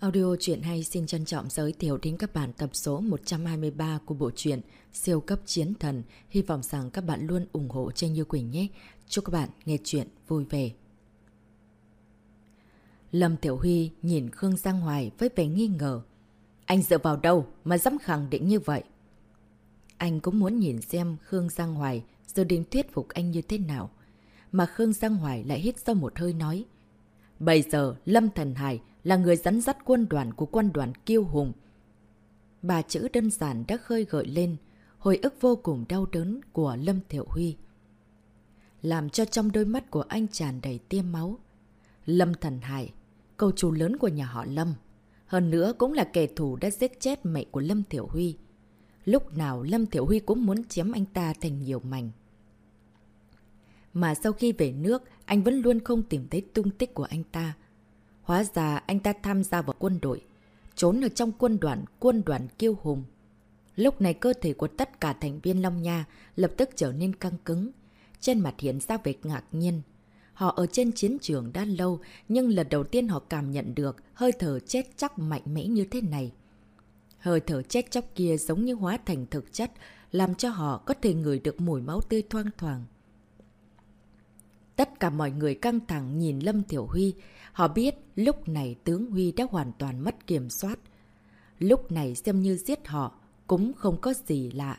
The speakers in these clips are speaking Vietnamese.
Audio truyện hay xin trân trọng giới thiệu đến các bạn tập số 123 của bộ truyện Siêu cấp chiến thần. Hy vọng rằng các bạn luôn ủng hộ tranh Như Quỳnh nhé. Chúc các bạn nghe truyện vui vẻ. Lâm Tiểu Huy nhìn Khương Giang Hoài với vẻ nghi ngờ. Anh dựa vào đâu mà dám khẳng định như vậy? Anh cũng muốn nhìn xem Khương Giang Hoài dự định thuyết phục anh như thế nào. Mà Khương Giang Hoài lại hít sâu một hơi nói. Bây giờ Lâm Thần Hải là người dẫn dắt quân đoàn của quân đoàn kiêu hùng. Bà chữ đơn giản đã khơi gợi lên hồi ức vô cùng đau đớn của Lâm Thiệu Huy. Làm cho trong đôi mắt của anh tràn đầy tiêm máu. Lâm Thần Hải, cầu chủ lớn của nhà họ Lâm. Hơn nữa cũng là kẻ thù đã giết chết mẹ của Lâm Thiệu Huy. Lúc nào Lâm Thiểu Huy cũng muốn chiếm anh ta thành nhiều mảnh. Mà sau khi về nước, anh vẫn luôn không tìm thấy tung tích của anh ta. Hóa ra anh ta tham gia vào quân đội, trốn ở trong quân đoàn, quân đoàn kiêu hùng. Lúc này cơ thể của tất cả thành viên Long Nha lập tức trở nên căng cứng. Trên mặt hiện ra vẻ ngạc nhiên. Họ ở trên chiến trường đã lâu, nhưng lần đầu tiên họ cảm nhận được hơi thở chết chóc mạnh mẽ như thế này. Hơi thở chết chóc kia giống như hóa thành thực chất, làm cho họ có thể ngửi được mùi máu tươi thoang thoảng. Tất cả mọi người căng thẳng nhìn Lâm Thiểu Huy. Họ biết lúc này tướng Huy đã hoàn toàn mất kiểm soát. Lúc này xem như giết họ cũng không có gì lạ.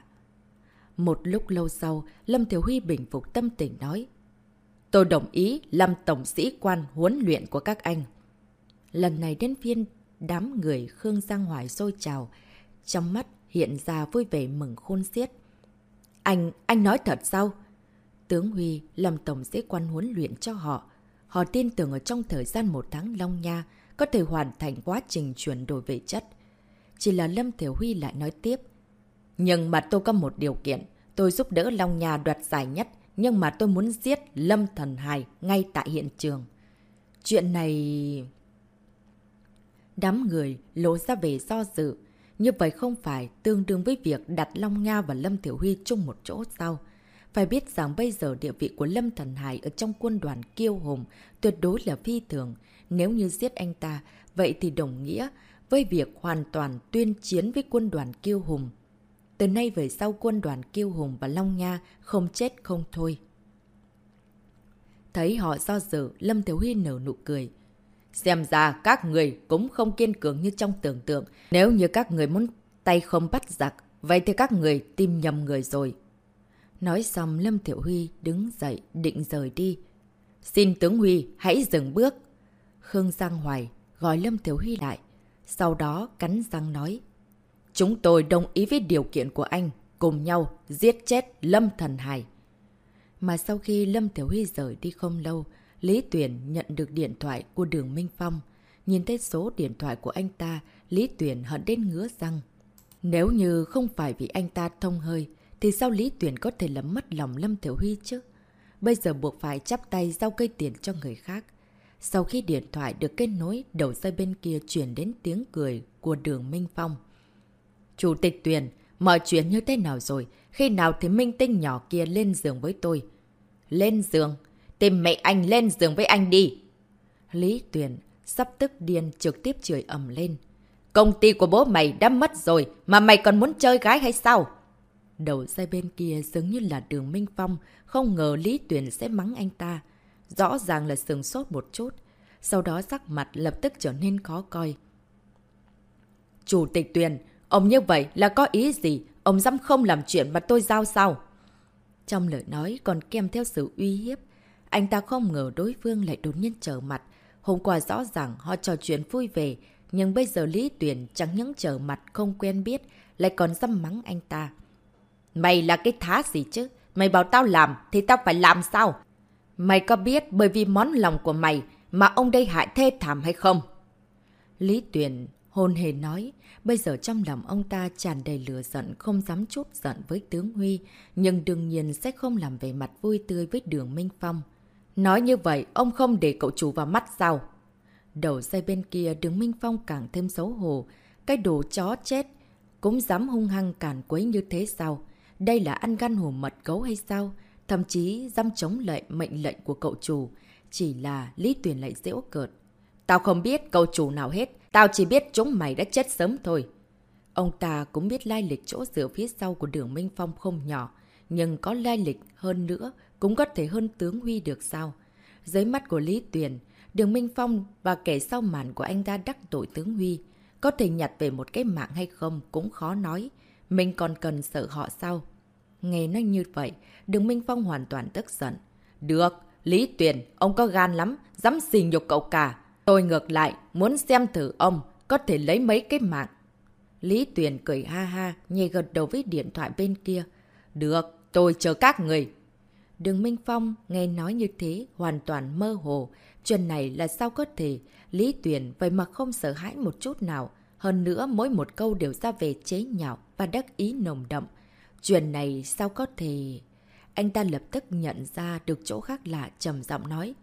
Một lúc lâu sau, Lâm Thiểu Huy bình phục tâm tình nói. Tôi đồng ý làm tổng sĩ quan huấn luyện của các anh. Lần này đến phiên đám người Khương Giang Hoài sôi trào. Trong mắt hiện ra vui vẻ mừng khôn xiết. Anh, anh nói thật sao? Tướng Huy làm tổng sĩ quan huấn luyện cho họ. Họ tin tưởng ở trong thời gian một tháng Long Nha có thể hoàn thành quá trình chuyển đổi về chất. Chỉ là Lâm Thiểu Huy lại nói tiếp. Nhưng mà tôi có một điều kiện. Tôi giúp đỡ Long Nha đoạt giải nhất. Nhưng mà tôi muốn giết Lâm Thần Hải ngay tại hiện trường. Chuyện này... Đám người lộ ra về do dự. Như vậy không phải tương đương với việc đặt Long Nha và Lâm Thiểu Huy chung một chỗ sao? Phải biết rằng bây giờ địa vị của Lâm Thần Hải ở trong quân đoàn kiêu hùng tuyệt đối là phi thường. Nếu như giết anh ta, vậy thì đồng nghĩa với việc hoàn toàn tuyên chiến với quân đoàn kiêu hùng. Từ nay về sau quân đoàn kiêu hùng và Long Nha không chết không thôi. Thấy họ do dự, Lâm Thiếu Huy nở nụ cười. Xem ra các người cũng không kiên cường như trong tưởng tượng. Nếu như các người muốn tay không bắt giặc, vậy thì các người tìm nhầm người rồi. Nói xong Lâm Thiệu Huy đứng dậy định rời đi. Xin tướng Huy hãy dừng bước. Khương Giang Hoài gọi Lâm Thiệu Huy lại. Sau đó cắn răng nói. Chúng tôi đồng ý với điều kiện của anh. Cùng nhau giết chết Lâm Thần Hải. Mà sau khi Lâm Thiểu Huy rời đi không lâu, Lý Tuyển nhận được điện thoại của Đường Minh Phong. Nhìn thấy số điện thoại của anh ta, Lý Tuyển hận đến ngứa răng. Nếu như không phải vì anh ta thông hơi, thì sao Lý Tuyển có thể lấm mất lòng Lâm Thiểu Huy chứ? Bây giờ buộc phải chắp tay giao cây tiền cho người khác. Sau khi điện thoại được kết nối, đầu dây bên kia chuyển đến tiếng cười của đường Minh Phong. Chủ tịch Tuyền, mọi chuyện như thế nào rồi? Khi nào thì Minh Tinh nhỏ kia lên giường với tôi? Lên giường? Tìm mẹ anh lên giường với anh đi! Lý Tuyền sắp tức điên trực tiếp chửi ầm lên. Công ty của bố mày đã mất rồi, mà mày còn muốn chơi gái hay sao? Đầu dây bên kia giống như là đường Minh Phong, không ngờ Lý Tuyền sẽ mắng anh ta. Rõ ràng là sừng sốt một chút, sau đó sắc mặt lập tức trở nên khó coi. Chủ tịch Tuyền, ông như vậy là có ý gì? Ông dám không làm chuyện mà tôi giao sao? Trong lời nói còn kèm theo sự uy hiếp. Anh ta không ngờ đối phương lại đột nhiên trở mặt. Hôm qua rõ ràng họ trò chuyện vui vẻ, nhưng bây giờ Lý Tuyền chẳng những trở mặt không quen biết, lại còn dăm mắng anh ta. Mày là cái thá gì chứ? Mày bảo tao làm thì tao phải làm sao? Mày có biết bởi vì món lòng của mày mà ông đây hại thê thảm hay không? Lý Tuyền hôn hề nói, bây giờ trong lòng ông ta tràn đầy lửa giận không dám chút giận với tướng Huy, nhưng đương nhiên sẽ không làm về mặt vui tươi với đường Minh Phong. Nói như vậy, ông không để cậu chủ vào mắt sao? Đầu dây bên kia đường Minh Phong càng thêm xấu hổ, cái đồ chó chết, cũng dám hung hăng cản quấy như thế sao? Đây là ăn gan hổ mật gấu hay sao? Thậm chí dám chống lệnh mệnh lệnh của cậu chủ. Chỉ là Lý Tuyền lại dễu cợt. Tao không biết cậu chủ nào hết. Tao chỉ biết chúng mày đã chết sớm thôi. Ông ta cũng biết lai lịch chỗ dựa phía sau của đường Minh Phong không nhỏ, nhưng có lai lịch hơn nữa cũng có thể hơn tướng Huy được sao. Dưới mắt của Lý Tuyền, đường Minh Phong và kẻ sau màn của anh ta đắc tội tướng Huy, có thể nhặt về một cái mạng hay không cũng khó nói. Mình còn cần sợ họ sao? Nghe nói như vậy, đường Minh Phong hoàn toàn tức giận. Được, Lý Tuyền, ông có gan lắm, dám xì nhục cậu cả. Tôi ngược lại, muốn xem thử ông có thể lấy mấy cái mạng. Lý Tuyền cười ha ha, nhẹ gật đầu với điện thoại bên kia. Được, tôi chờ các người. Đường Minh Phong nghe nói như thế, hoàn toàn mơ hồ. Chuyện này là sao có thể? Lý Tuyền vậy mà không sợ hãi một chút nào. Hơn nữa, mỗi một câu đều ra về chế nhạo và đắc ý nồng đậm. Chuyện này sao có thể... Anh ta lập tức nhận ra được chỗ khác lạ trầm giọng nói.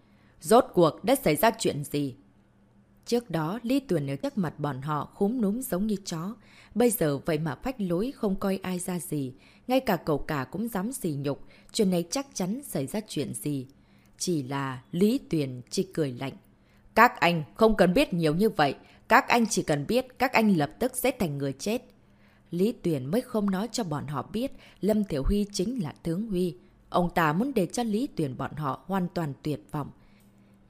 Rốt cuộc đã xảy ra chuyện gì? Trước đó, Lý Tuyền ở trước mặt bọn họ khúm núm giống như chó. Bây giờ vậy mà phách lối không coi ai ra gì. Ngay cả cậu cả cũng dám xỉ nhục. Chuyện này chắc chắn xảy ra chuyện gì. Chỉ là Lý Tuyền chỉ cười lạnh. Các anh không cần biết nhiều như vậy. Các anh chỉ cần biết các anh lập tức sẽ thành người chết. Lý Tuyền mới không nói cho bọn họ biết Lâm Thiểu Huy chính là tướng Huy. Ông ta muốn để cho Lý Tuyền bọn họ hoàn toàn tuyệt vọng.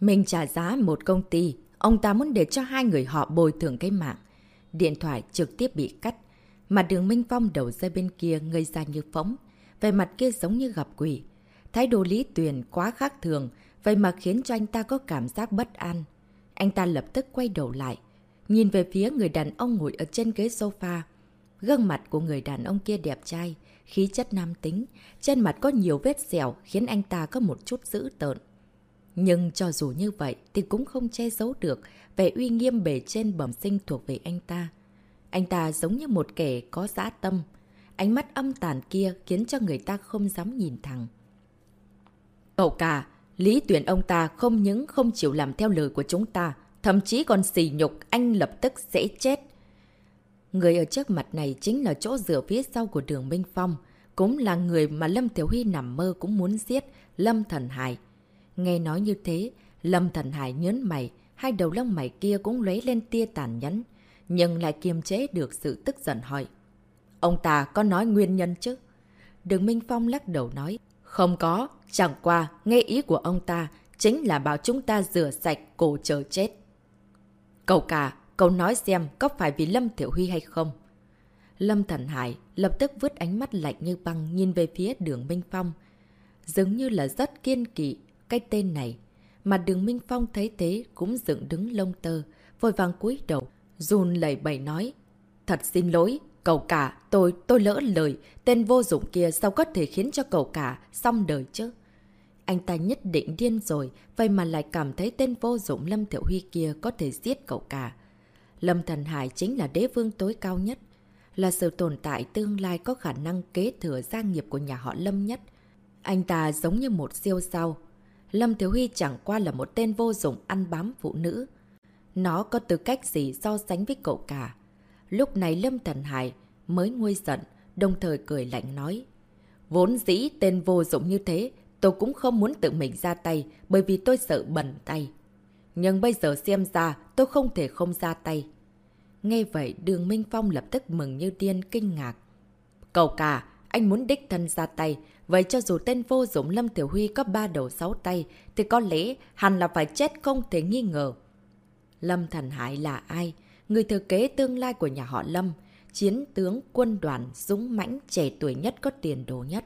Mình trả giá một công ty, ông ta muốn để cho hai người họ bồi thường cái mạng. Điện thoại trực tiếp bị cắt. Mà đường Minh Phong đầu dây bên kia ngây ra như phóng. Về mặt kia giống như gặp quỷ. Thái độ Lý Tuyền quá khác thường, vậy mà khiến cho anh ta có cảm giác bất an. Anh ta lập tức quay đầu lại, nhìn về phía người đàn ông ngồi ở trên ghế sofa. Gương mặt của người đàn ông kia đẹp trai, khí chất nam tính, trên mặt có nhiều vết dẻo khiến anh ta có một chút dữ tợn. Nhưng cho dù như vậy thì cũng không che giấu được vẻ uy nghiêm bề trên bẩm sinh thuộc về anh ta. Anh ta giống như một kẻ có giã tâm. Ánh mắt âm tàn kia khiến cho người ta không dám nhìn thẳng. Cậu cả, lý tuyển ông ta không những không chịu làm theo lời của chúng ta, thậm chí còn xỉ nhục anh lập tức sẽ chết. Người ở trước mặt này chính là chỗ dựa phía sau của đường Minh Phong, cũng là người mà Lâm Thiếu Huy nằm mơ cũng muốn giết, Lâm Thần Hải. Nghe nói như thế, Lâm Thần Hải nhớn mày, hai đầu lông mày kia cũng lấy lên tia tàn nhẫn, nhưng lại kiềm chế được sự tức giận hỏi. Ông ta có nói nguyên nhân chứ? Đường Minh Phong lắc đầu nói, không có, chẳng qua, nghe ý của ông ta chính là bảo chúng ta rửa sạch cổ chờ chết. Cậu cả, cậu nói xem có phải vì Lâm Thiểu Huy hay không? Lâm Thần Hải lập tức vứt ánh mắt lạnh như băng nhìn về phía đường Minh Phong. Dường như là rất kiên kỵ cái tên này. Mà đường Minh Phong thấy thế cũng dựng đứng lông tơ, vội vàng cúi đầu, run lẩy bẩy nói. Thật xin lỗi, cậu cả, tôi, tôi lỡ lời, tên vô dụng kia sao có thể khiến cho cậu cả xong đời chứ? Anh ta nhất định điên rồi, vậy mà lại cảm thấy tên vô dụng Lâm Thiệu Huy kia có thể giết cậu cả. Lâm Thần Hải chính là đế vương tối cao nhất, là sự tồn tại tương lai có khả năng kế thừa gia nghiệp của nhà họ Lâm nhất. Anh ta giống như một siêu sao. Lâm Thiếu Huy chẳng qua là một tên vô dụng ăn bám phụ nữ. Nó có tư cách gì so sánh với cậu cả. Lúc này Lâm Thần Hải mới nguôi giận, đồng thời cười lạnh nói. Vốn dĩ tên vô dụng như thế, tôi cũng không muốn tự mình ra tay bởi vì tôi sợ bẩn tay. Nhưng bây giờ xem ra tôi không thể không ra tay. Nghe vậy đường Minh Phong lập tức mừng như tiên kinh ngạc. Cậu cả, anh muốn đích thân ra tay. Vậy cho dù tên vô dụng Lâm Tiểu Huy có ba đầu sáu tay, thì có lẽ hẳn là phải chết không thể nghi ngờ. Lâm Thần Hải là ai? Người thừa kế tương lai của nhà họ Lâm. Chiến tướng quân đoàn dũng mãnh trẻ tuổi nhất có tiền đồ nhất.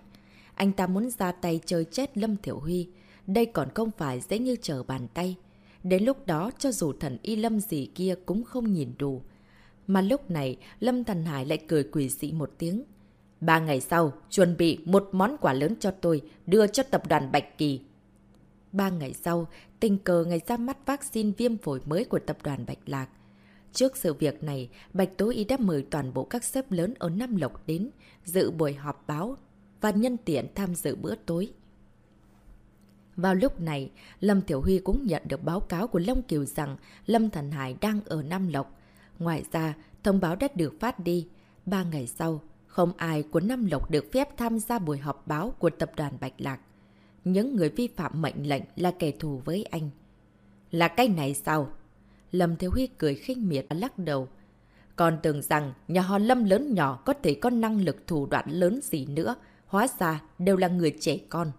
Anh ta muốn ra tay chơi chết Lâm Tiểu Huy. Đây còn không phải dễ như trở bàn tay. Đến lúc đó cho dù thần y lâm gì kia cũng không nhìn đủ. Mà lúc này Lâm Thần Hải lại cười quỷ dị một tiếng. Ba ngày sau, chuẩn bị một món quà lớn cho tôi, đưa cho tập đoàn Bạch Kỳ. Ba ngày sau, tình cờ ngày ra mắt vaccine viêm phổi mới của tập đoàn Bạch Lạc. Trước sự việc này, Bạch Tố Y đã mời toàn bộ các sếp lớn ở Nam Lộc đến, dự buổi họp báo và nhân tiện tham dự bữa tối. Vào lúc này, Lâm Tiểu Huy cũng nhận được báo cáo của Long Kiều rằng Lâm Thần Hải đang ở Nam Lộc. Ngoài ra, thông báo đã được phát đi. Ba ngày sau, không ai của Nam Lộc được phép tham gia buổi họp báo của tập đoàn Bạch Lạc. Những người vi phạm mệnh lệnh là kẻ thù với anh. Là cái này sao? Lâm Thiếu Huy cười khinh miệt lắc đầu. Còn tưởng rằng nhà họ Lâm lớn nhỏ có thể có năng lực thủ đoạn lớn gì nữa. Hóa ra đều là người trẻ con.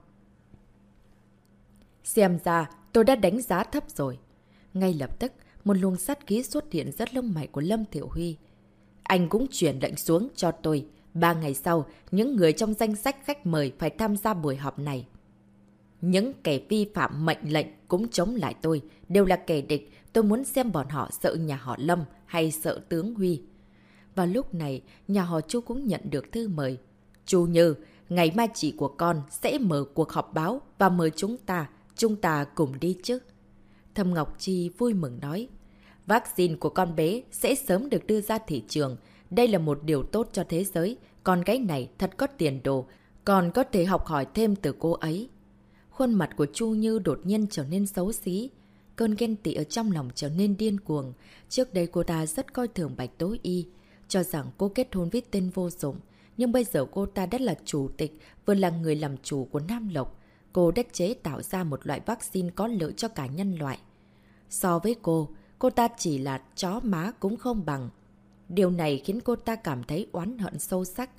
Xem ra tôi đã đánh giá thấp rồi. Ngay lập tức, một luồng sát khí xuất hiện rất lông mày của Lâm Thiểu Huy. Anh cũng chuyển lệnh xuống cho tôi. Ba ngày sau, những người trong danh sách khách mời phải tham gia buổi họp này. Những kẻ vi phạm mệnh lệnh cũng chống lại tôi, đều là kẻ địch. Tôi muốn xem bọn họ sợ nhà họ Lâm hay sợ tướng Huy. Vào lúc này, nhà họ Chu cũng nhận được thư mời. Chu Như, ngày mai chị của con sẽ mở cuộc họp báo và mời chúng ta, chúng ta cùng đi chứ. Thâm Ngọc Chi vui mừng nói. Vaccine của con bé sẽ sớm được đưa ra thị trường. Đây là một điều tốt cho thế giới. Con gái này thật có tiền đồ. Còn có thể học hỏi thêm từ cô ấy. Khuôn mặt của Chu Như đột nhiên trở nên xấu xí. Cơn ghen tị ở trong lòng trở nên điên cuồng. Trước đây cô ta rất coi thường Bạch Tố Y. Cho rằng cô kết hôn với tên vô dụng. Nhưng bây giờ cô ta đã là chủ tịch, vừa là người làm chủ của Nam Lộc. Cô đã chế tạo ra một loại vaccine có lợi cho cả nhân loại. So với cô, cô ta chỉ là chó má cũng không bằng. Điều này khiến cô ta cảm thấy oán hận sâu sắc.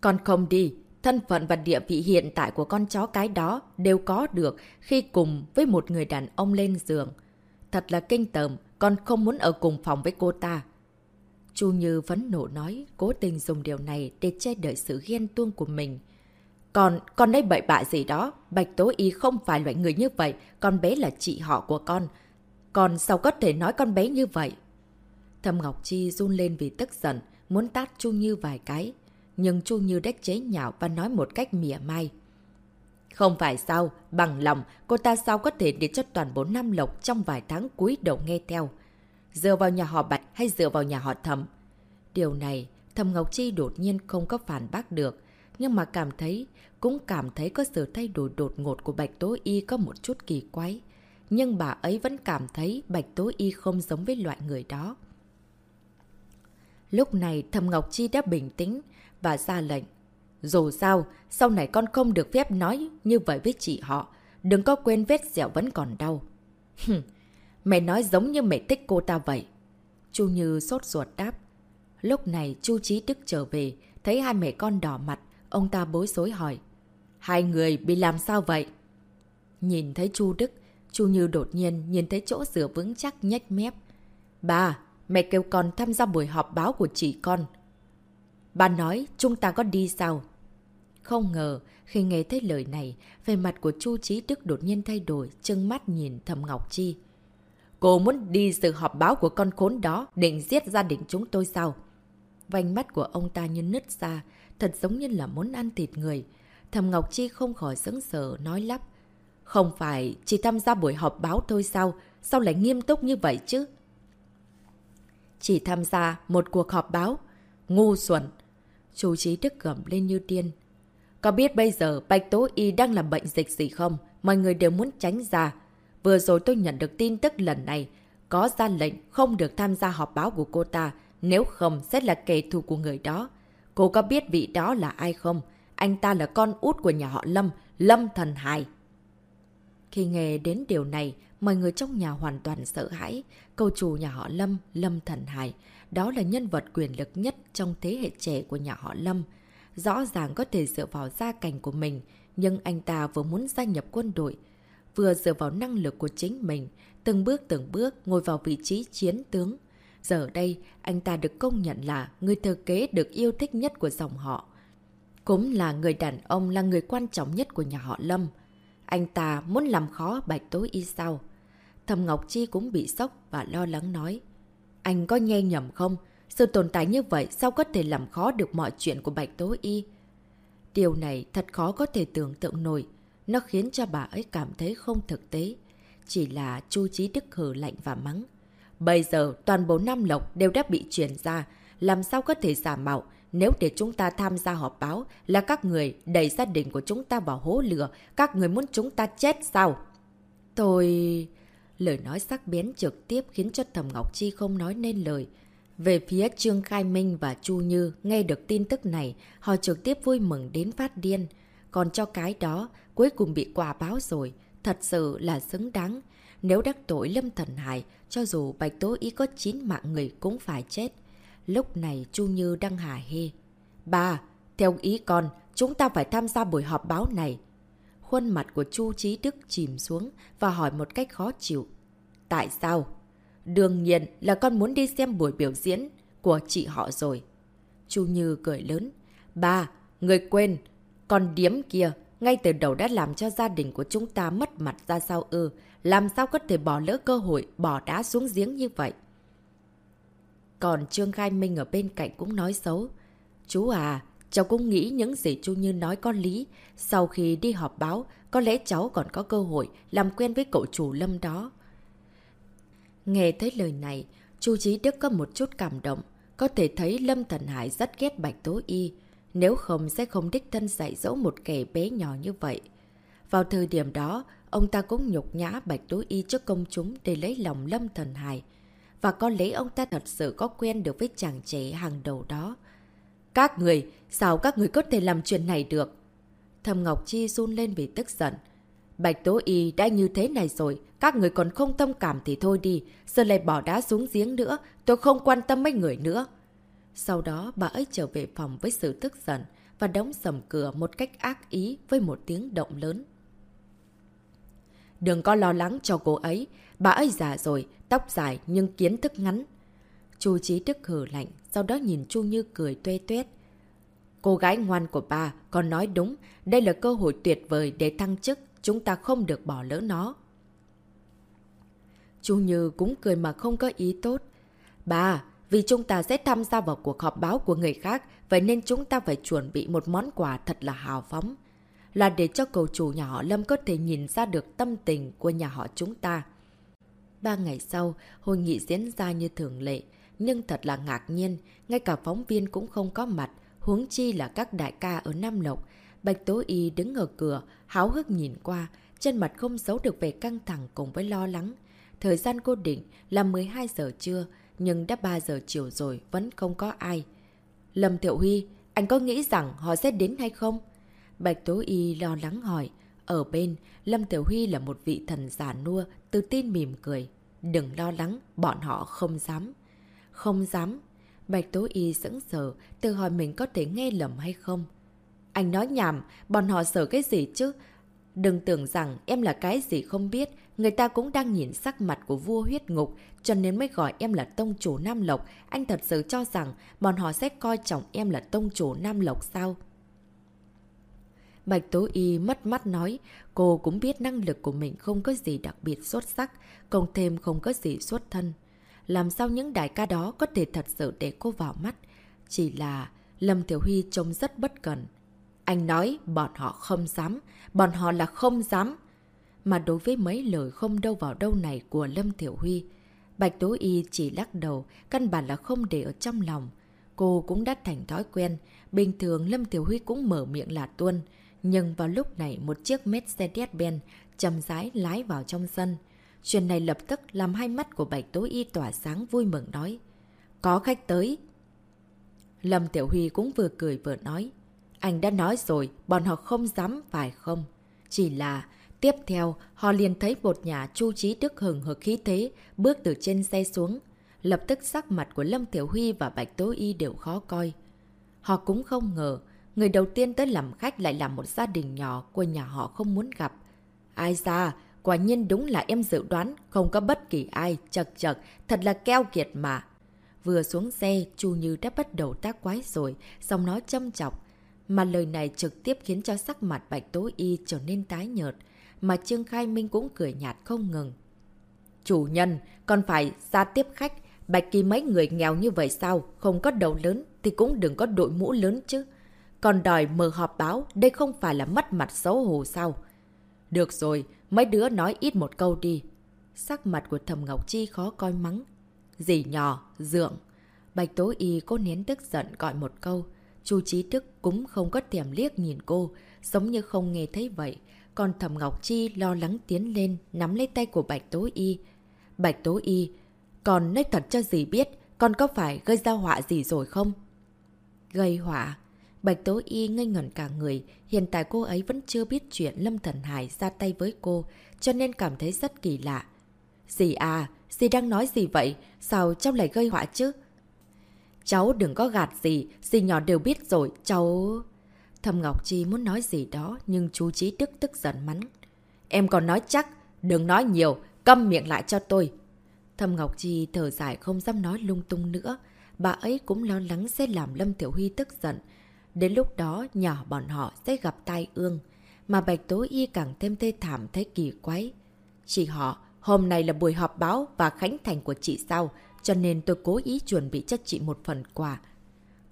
còn không đi, thân phận và địa vị hiện tại của con chó cái đó đều có được khi cùng với một người đàn ông lên giường. Thật là kinh tởm, con không muốn ở cùng phòng với cô ta. Chu Như vẫn nộ nói, cố tình dùng điều này để che đợi sự ghen tuông của mình. Còn, con đây bậy bạ gì đó, Bạch Tố Y không phải loại người như vậy, con bé là chị họ của con. Còn sao có thể nói con bé như vậy? thầm Ngọc Chi run lên vì tức giận, muốn tát Chu Như vài cái. Nhưng Chu Như đếch chế nhạo và nói một cách mỉa mai. Không phải sao, bằng lòng, cô ta sao có thể để cho toàn bộ Nam Lộc trong vài tháng cuối đầu nghe theo. Dựa vào nhà họ Bạch hay dựa vào nhà họ thầm Điều này, Thầm Ngọc Chi đột nhiên không có phản bác được, nhưng mà cảm thấy, cũng cảm thấy có sự thay đổi đột ngột của Bạch Tố Y có một chút kỳ quái. Nhưng bà ấy vẫn cảm thấy Bạch Tố Y không giống với loại người đó. Lúc này Thầm Ngọc Chi đã bình tĩnh và ra lệnh. Dù sao, sau này con không được phép nói như vậy với chị họ. Đừng có quên vết dẻo vẫn còn đau. mẹ nói giống như mẹ thích cô ta vậy. Chu Như sốt ruột đáp. Lúc này Chu Chí Đức trở về, thấy hai mẹ con đỏ mặt, ông ta bối rối hỏi. Hai người bị làm sao vậy? Nhìn thấy Chu Đức, Chu Như đột nhiên nhìn thấy chỗ rửa vững chắc nhách mép. Bà, mẹ kêu con tham gia buổi họp báo của chị con. Bà nói chúng ta có đi sao? Không ngờ, khi nghe thấy lời này, về mặt của Chu Chí Đức đột nhiên thay đổi, chân mắt nhìn Thầm Ngọc Chi. Cô muốn đi sự họp báo của con khốn đó, định giết gia đình chúng tôi sao? Vành mắt của ông ta như nứt ra, thật giống như là muốn ăn thịt người. Thầm Ngọc Chi không khỏi sững sờ, nói lắp. Không phải chỉ tham gia buổi họp báo thôi sao? Sao lại nghiêm túc như vậy chứ? Chỉ tham gia một cuộc họp báo. Ngu xuẩn. Chú Trí Đức gầm lên như điên. Có biết bây giờ Bạch Tố Y đang làm bệnh dịch gì không? Mọi người đều muốn tránh ra. Vừa rồi tôi nhận được tin tức lần này. Có ra lệnh không được tham gia họp báo của cô ta. Nếu không sẽ là kẻ thù của người đó. Cô có biết vị đó là ai không? Anh ta là con út của nhà họ Lâm, Lâm Thần Hải. Khi nghe đến điều này, mọi người trong nhà hoàn toàn sợ hãi. Cầu chủ nhà họ Lâm, Lâm Thần Hải, đó là nhân vật quyền lực nhất trong thế hệ trẻ của nhà họ Lâm. Rõ ràng có thể dựa vào gia cảnh của mình, nhưng anh ta vừa muốn gia nhập quân đội. Vừa dựa vào năng lực của chính mình, từng bước từng bước ngồi vào vị trí chiến tướng. Giờ đây, anh ta được công nhận là người thừa kế được yêu thích nhất của dòng họ. Cũng là người đàn ông là người quan trọng nhất của nhà họ Lâm. Anh ta muốn làm khó Bạch Tối Y sao? Thầm Ngọc Chi cũng bị sốc và lo lắng nói. Anh có nghe nhầm không? Sự tồn tại như vậy sao có thể làm khó được mọi chuyện của Bạch Tố Y? Điều này thật khó có thể tưởng tượng nổi. Nó khiến cho bà ấy cảm thấy không thực tế. Chỉ là Chu Chí Đức hử lạnh và mắng. Bây giờ toàn bộ Nam Lộc đều đã bị chuyển ra. Làm sao có thể giả mạo nếu để chúng ta tham gia họp báo là các người đẩy gia đình của chúng ta vào hố lửa. Các người muốn chúng ta chết sao? Tôi... Lời nói sắc bén trực tiếp khiến cho Thẩm Ngọc Chi không nói nên lời. Về phía Trương Khai Minh và Chu Như nghe được tin tức này, họ trực tiếp vui mừng đến phát điên. Còn cho cái đó, cuối cùng bị quả báo rồi. Thật sự là xứng đáng. Nếu đắc tội Lâm Thần Hải, cho dù Bạch Tố Y có 9 mạng người cũng phải chết. Lúc này Chu Như đang hà hê. Ba, theo ý con, chúng ta phải tham gia buổi họp báo này. Khuôn mặt của Chu trí Đức chìm xuống và hỏi một cách khó chịu. Tại sao? Đương nhiên là con muốn đi xem buổi biểu diễn của chị họ rồi. Chu Như cười lớn. Ba, người quên, con điếm kia ngay từ đầu đã làm cho gia đình của chúng ta mất mặt ra sao ư. Làm sao có thể bỏ lỡ cơ hội bỏ đá xuống giếng như vậy? Còn Trương Khai Minh ở bên cạnh cũng nói xấu. Chú à, cháu cũng nghĩ những gì chú Như nói có lý. Sau khi đi họp báo, có lẽ cháu còn có cơ hội làm quen với cậu chủ Lâm đó. Nghe thấy lời này, chú Chí Đức có một chút cảm động. Có thể thấy Lâm Thần Hải rất ghét Bạch Tố Y. Nếu không sẽ không đích thân dạy dỗ một kẻ bé nhỏ như vậy. Vào thời điểm đó, ông ta cũng nhục nhã Bạch Tố Y trước công chúng để lấy lòng Lâm Thần Hải. Và có lẽ ông ta thật sự có quen được với chàng trẻ hàng đầu đó. Các người, sao các người có thể làm chuyện này được? Thầm Ngọc Chi run lên vì tức giận. Bạch Tố Y đã như thế này rồi, các người còn không tâm cảm thì thôi đi, giờ lại bỏ đá xuống giếng nữa, tôi không quan tâm mấy người nữa. Sau đó bà ấy trở về phòng với sự tức giận và đóng sầm cửa một cách ác ý với một tiếng động lớn. Đừng có lo lắng cho cô ấy, bà ấy già rồi, tóc dài nhưng kiến thức ngắn. Chu Chí Đức hử lạnh, sau đó nhìn Chu Như cười tuê tuét. Cô gái ngoan của bà còn nói đúng, đây là cơ hội tuyệt vời để thăng chức, chúng ta không được bỏ lỡ nó. Chu Như cũng cười mà không có ý tốt. Bà, vì chúng ta sẽ tham gia vào cuộc họp báo của người khác, vậy nên chúng ta phải chuẩn bị một món quà thật là hào phóng. Là để cho cầu chủ nhà họ Lâm có thể nhìn ra được tâm tình của nhà họ chúng ta. Ba ngày sau, hội nghị diễn ra như thường lệ, nhưng thật là ngạc nhiên, ngay cả phóng viên cũng không có mặt, huống chi là các đại ca ở Nam Lộc. Bạch Tố Y đứng ở cửa, háo hức nhìn qua, chân mặt không giấu được vẻ căng thẳng cùng với lo lắng. Thời gian cô định là 12 giờ trưa, nhưng đã 3 giờ chiều rồi vẫn không có ai. Lâm Thiệu Huy, anh có nghĩ rằng họ sẽ đến hay không? Bạch Tố Y lo lắng hỏi. Ở bên, Lâm Tiểu Huy là một vị thần giả nua, tự tin mỉm cười. Đừng lo lắng, bọn họ không dám. Không dám. Bạch Tố Y sững sờ, tự hỏi mình có thể nghe lầm hay không. Anh nói nhảm, bọn họ sợ cái gì chứ? Đừng tưởng rằng em là cái gì không biết, người ta cũng đang nhìn sắc mặt của vua huyết ngục, cho nên mới gọi em là tông chủ Nam Lộc. Anh thật sự cho rằng bọn họ sẽ coi trọng em là tông chủ Nam Lộc sao? Bạch Tố Y mất mắt nói, cô cũng biết năng lực của mình không có gì đặc biệt xuất sắc, cộng thêm không có gì xuất thân. Làm sao những đại ca đó có thể thật sự để cô vào mắt? Chỉ là Lâm Tiểu Huy trông rất bất cần. Anh nói bọn họ không dám, bọn họ là không dám. Mà đối với mấy lời không đâu vào đâu này của Lâm Tiểu Huy, Bạch Tố Y chỉ lắc đầu, căn bản là không để ở trong lòng. Cô cũng đã thành thói quen, bình thường Lâm Tiểu Huy cũng mở miệng là tuân. Nhưng vào lúc này một chiếc Mercedes-Benz chầm rái lái vào trong sân. Chuyện này lập tức làm hai mắt của Bạch Tố Y tỏa sáng vui mừng nói. Có khách tới. Lâm Tiểu Huy cũng vừa cười vừa nói. Anh đã nói rồi, bọn họ không dám, phải không? Chỉ là, tiếp theo, họ liền thấy một nhà chu trí đức hừng hực khí thế, bước từ trên xe xuống. Lập tức sắc mặt của Lâm Tiểu Huy và Bạch Tố Y đều khó coi. Họ cũng không ngờ, người đầu tiên tới làm khách lại là một gia đình nhỏ của nhà họ không muốn gặp. Ai ra, quả nhiên đúng là em dự đoán, không có bất kỳ ai, chật chật, thật là keo kiệt mà. Vừa xuống xe, Chu Như đã bắt đầu tác quái rồi, xong nói châm chọc. Mà lời này trực tiếp khiến cho sắc mặt Bạch Tố Y trở nên tái nhợt, mà Trương Khai Minh cũng cười nhạt không ngừng. Chủ nhân, còn phải ra tiếp khách, Bạch Kỳ mấy người nghèo như vậy sao? Không có đầu lớn thì cũng đừng có đội mũ lớn chứ. Còn đòi mở họp báo, đây không phải là mất mặt xấu hổ sao? Được rồi, mấy đứa nói ít một câu đi. Sắc mặt của Thầm Ngọc Chi khó coi mắng. Dì nhỏ, dượng. Bạch Tố Y cô nén tức giận gọi một câu. Chu Trí Đức cũng không có tiềm liếc nhìn cô, giống như không nghe thấy vậy. Còn Thẩm Ngọc Chi lo lắng tiến lên, nắm lấy tay của Bạch Tố Y. Bạch Tố Y, còn nói thật cho dì biết, con có phải gây ra họa gì rồi không? Gây họa? Bạch Tố Y ngây ngẩn cả người, hiện tại cô ấy vẫn chưa biết chuyện Lâm Thần Hải ra tay với cô, cho nên cảm thấy rất kỳ lạ. Dì à, dì đang nói gì vậy? Sao cháu lại gây họa chứ? Cháu đừng có gạt gì, dì nhỏ đều biết rồi, cháu... Thầm Ngọc Chi muốn nói gì đó, nhưng chú Chí Đức tức giận mắng. Em còn nói chắc, đừng nói nhiều, câm miệng lại cho tôi. Thầm Ngọc Chi thở dài không dám nói lung tung nữa. Bà ấy cũng lo lắng sẽ làm Lâm Tiểu Huy tức giận. Đến lúc đó, nhỏ bọn họ sẽ gặp tai ương. Mà Bạch Tố Y càng thêm thê thảm thấy kỳ quái. Chị họ, hôm nay là buổi họp báo và khánh thành của chị sao? Cho nên tôi cố ý chuẩn bị cho chị một phần quà.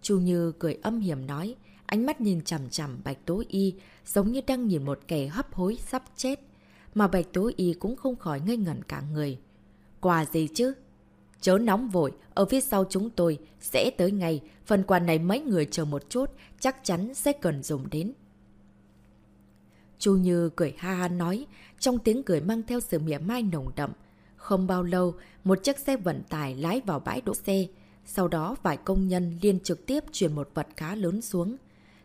Chu Như cười âm hiểm nói, ánh mắt nhìn chằm chằm Bạch Tố Y, giống như đang nhìn một kẻ hấp hối sắp chết. Mà Bạch Tố Y cũng không khỏi ngây ngẩn cả người. Quà gì chứ? Chớ nóng vội, ở phía sau chúng tôi sẽ tới ngay, phần quà này mấy người chờ một chút, chắc chắn sẽ cần dùng đến. Chu Như cười ha ha nói, trong tiếng cười mang theo sự mỉa mai nồng đậm. Không bao lâu, một chiếc xe vận tải lái vào bãi đỗ xe. Sau đó vài công nhân liên trực tiếp chuyển một vật khá lớn xuống.